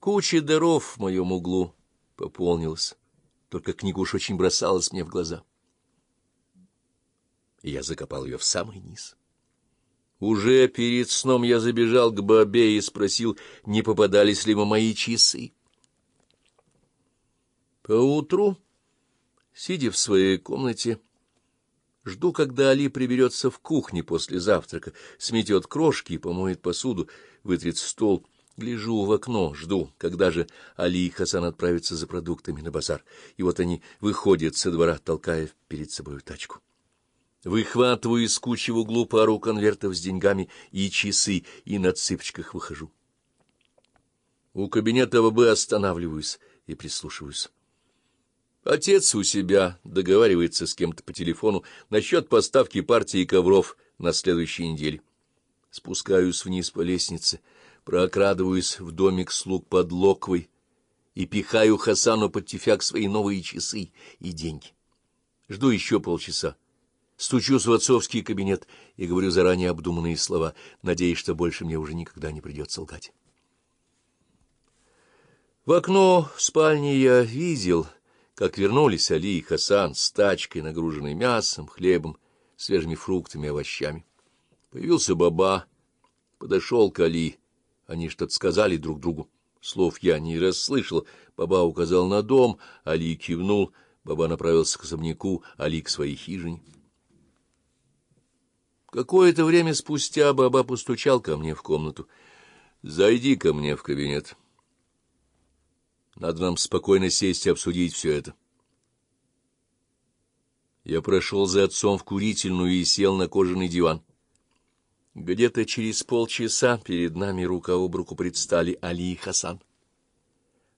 Куча даров в моем углу пополнилась, только книга уж очень бросалась мне в глаза. Я закопал ее в самый низ. Уже перед сном я забежал к бабе и спросил, не попадались ли мои часы. Поутру, сидя в своей комнате, жду, когда Али приберется в кухне после завтрака, сметет крошки и помоет посуду, вытрет стол. Гляжу в окно, жду, когда же Али и Хасан отправятся за продуктами на базар. И вот они выходят со двора, толкая перед собой тачку. Выхватываю из кучи в углу пару конвертов с деньгами и часы, и на цыпочках выхожу. У кабинета ВБ останавливаюсь и прислушиваюсь. Отец у себя договаривается с кем-то по телефону насчет поставки партии ковров на следующей неделе. Спускаюсь вниз по лестнице, прокрадываюсь в домик слуг под Локвой и пихаю Хасану под тюфяк свои новые часы и деньги. Жду еще полчаса. Стучусь в отцовский кабинет и говорю заранее обдуманные слова, надеясь, что больше мне уже никогда не придется лгать. В окно спальни я видел, как вернулись Али и Хасан с тачкой, нагруженной мясом, хлебом, свежими фруктами и овощами. Появился Баба, подошел к Али. Они что-то сказали друг другу. Слов я не расслышал. Баба указал на дом, Али кивнул. Баба направился к особняку, Али к своей хижине. Какое-то время спустя Баба постучал ко мне в комнату. — Зайди ко мне в кабинет. Надо нам спокойно сесть и обсудить все это. Я прошел за отцом в курительную и сел на кожаный диван. Где-то через полчаса перед нами рука об руку предстали Али и Хасан.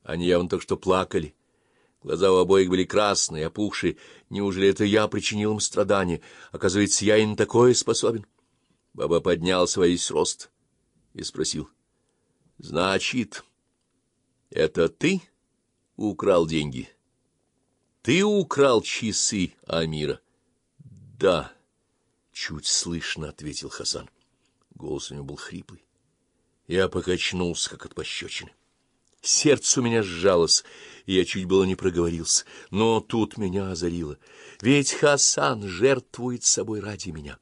Они явно только что плакали. Глаза у обоих были красные, опухшие. Неужели это я причинил им страдания? Оказывается, я и на такое способен. Баба поднял свой рост и спросил. — Значит, это ты украл деньги? Ты украл часы Амира? — Да, — чуть слышно ответил Хасан. Голос у него был хриплый. Я покачнулся, как от пощечины. Сердце у меня сжалось, и я чуть было не проговорился. Но тут меня озарило. Ведь Хасан жертвует собой ради меня.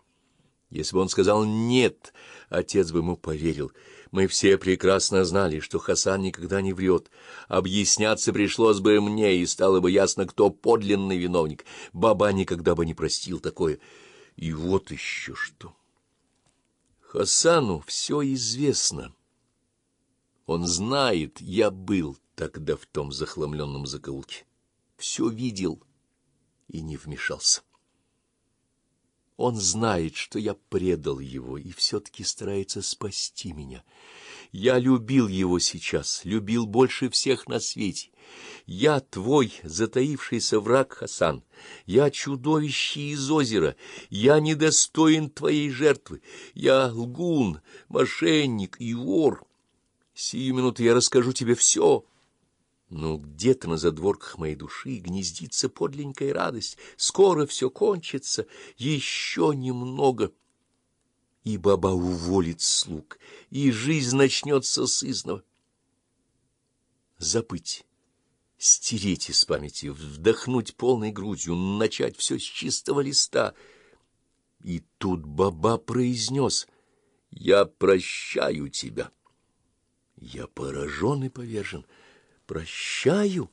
Если бы он сказал «нет», отец бы ему поверил. Мы все прекрасно знали, что Хасан никогда не врет. Объясняться пришлось бы мне, и стало бы ясно, кто подлинный виновник. Баба никогда бы не простил такое. И вот еще что. Хасану все известно. Он знает, я был тогда в том захламленном закоулке. Все видел и не вмешался. Он знает, что я предал его и все-таки старается спасти меня. Я любил его сейчас, любил больше всех на свете. Я твой затаившийся враг, Хасан. Я чудовище из озера. Я недостоин твоей жертвы. Я лгун, мошенник и вор. Сию минуту я расскажу тебе все. Но где-то на задворках моей души гнездится подленькая радость. Скоро все кончится, еще немного. И баба уволит слуг, и жизнь начнется с изного. Забыть, стереть из памяти, вдохнуть полной грудью, начать все с чистого листа. И тут баба произнес «Я прощаю тебя». Я поражен и повержен. Прощаю?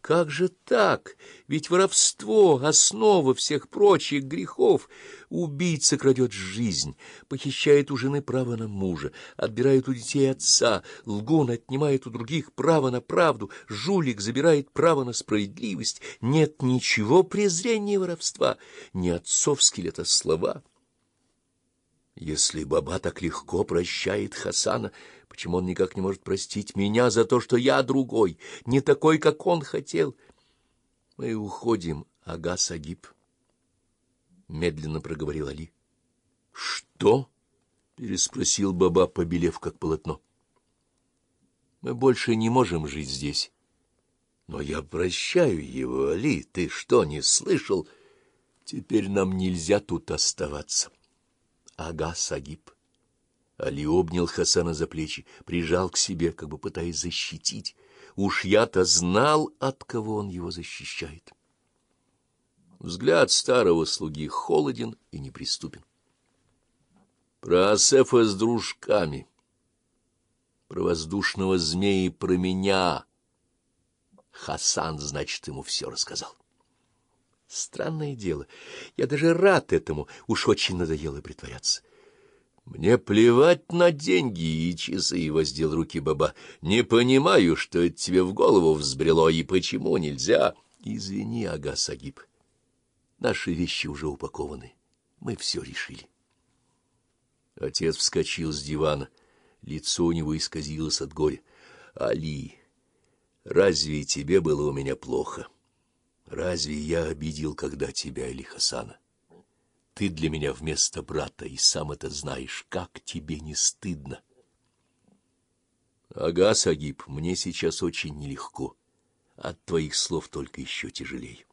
Как же так? Ведь воровство — основа всех прочих грехов. Убийца крадет жизнь, похищает у жены право на мужа, отбирает у детей отца, лгун отнимает у других право на правду, жулик забирает право на справедливость. Нет ничего презрения воровства, не отцовские ли это слова. Если баба так легко прощает Хасана, почему он никак не может простить меня за то, что я другой, не такой, как он хотел? Мы уходим, ага, Сагиб. Медленно проговорил Али. — Что? — переспросил баба, побелев как полотно. — Мы больше не можем жить здесь. Но я прощаю его, Али. Ты что, не слышал? Теперь нам нельзя тут оставаться. — Ага, Сагиб. Али обнял Хасана за плечи, прижал к себе, как бы пытаясь защитить. Уж я-то знал, от кого он его защищает. Взгляд старого слуги холоден и неприступен. Про Асефа с дружками, про воздушного змея и про меня Хасан, значит, ему все рассказал. Странное дело, я даже рад этому, уж очень надоело притворяться. Мне плевать на деньги и часы, — воздел руки баба. Не понимаю, что это тебе в голову взбрело и почему нельзя. Извини, ага, Сагиб, наши вещи уже упакованы, мы все решили. Отец вскочил с дивана, лицо у него исказилось от горя. Али, разве тебе было у меня плохо? Разве я обидел когда тебя или Хасана? Ты для меня вместо брата, и сам это знаешь, как тебе не стыдно. Ага, Сагиб, мне сейчас очень нелегко. От твоих слов только еще тяжелее.